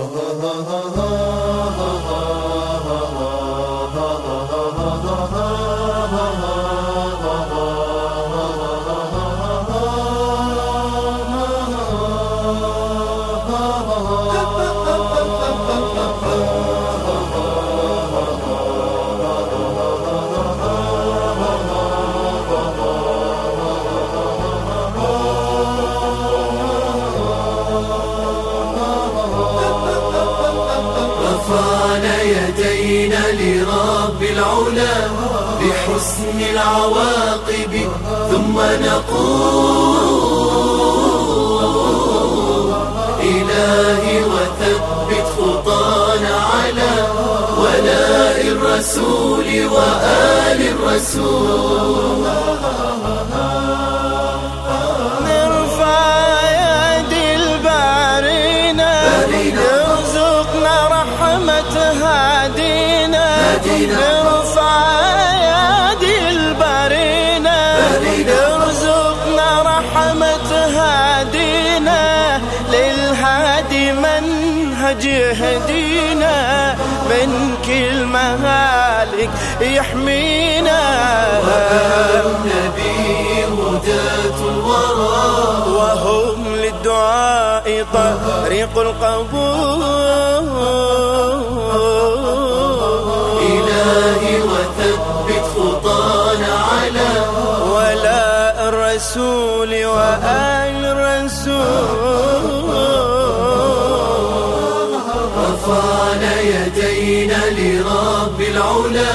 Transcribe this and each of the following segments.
啊啊啊！رفعنا يدينا لرب العلا بحسن العواقب ثم نقول إلهي وثبت خطانا على ولاء الرسول وآل الرسول. نرفع يدي البرينا يرزقنا رحمة هادينا للهادي منهج يهدينا من كل مهالك يحمينا. النبي هداة الورى وهم للدعاء طريق القبول. الرسول رفعنا يدينا لرب العلا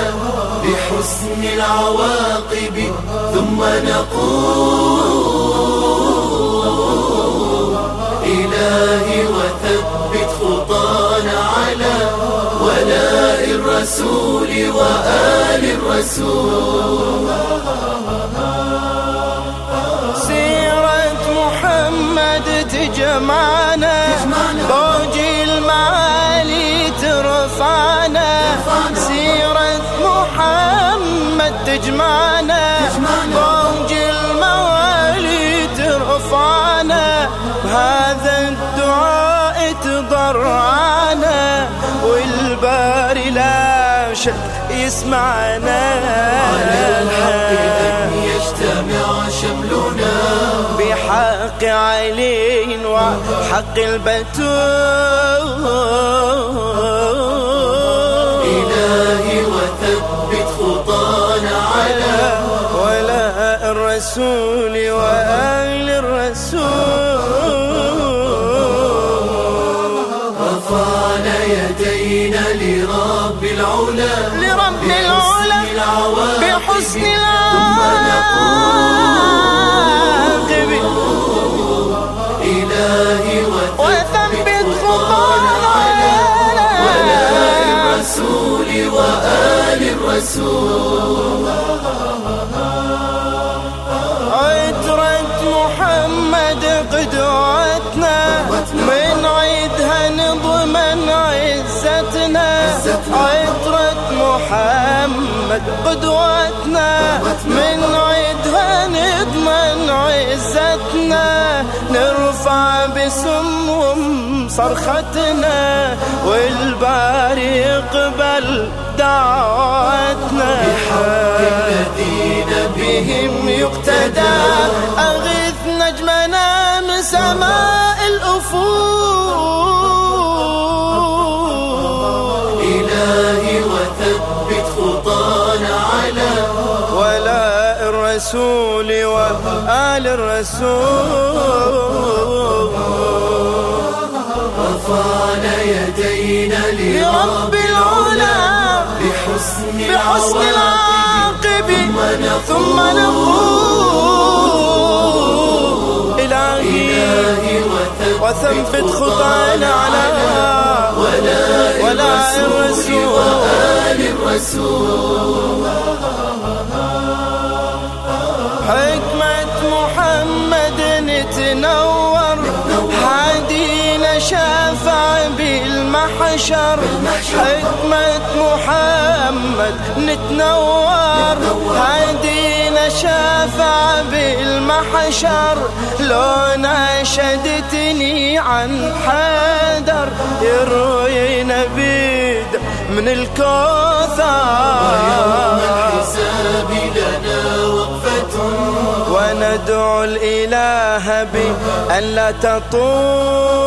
بحسن العواقب ثم نقول إلهي وثبت خطانا على ولاء الرسول وآل الرسول. تجمعنا بوج المعالي ترفعنا سيرة محمد تجمعنا بوج المعالي ترفعنا بهذا الدعاء تضرعنا والباري لا شك يسمعنا. على الحق. علي وحق البتول. إلهي وثبت خطانا على ولا الرسول وآل الرسول. رفعنا يدينا لرب العلا لرب العلا بحسن العاقب الرسول عترة محمد قدوتنا من عيدها نضمن عزتنا. عترة محمد قدوتنا من عيدها نضمن عزتنا. نرفع بسمهم صرختنا والباري يقبل دعوتنا بحق الذين بهم يقتدى. أغث نجمنا من سماء الأفول إلهي وثبت خطانا على ولاء الرسول وآل الرسول. يدينا لرب العلا بحسن, بحسن العاقب ثم نقول إلهي وثبت خطانا على ولا الرسول وآل الرسول. حكمة محمد نتنور هادينا شافع بالمحشر حكمة محمد نتنور. هادينا شافع بالمحشر لو ناشدتني عن حدر. يرفع من الكوثر. ويوم الحساب لنا وقفة وندعو الإله بأن لا تطول.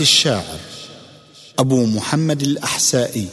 الشاعر أبو محمد الأحسائي.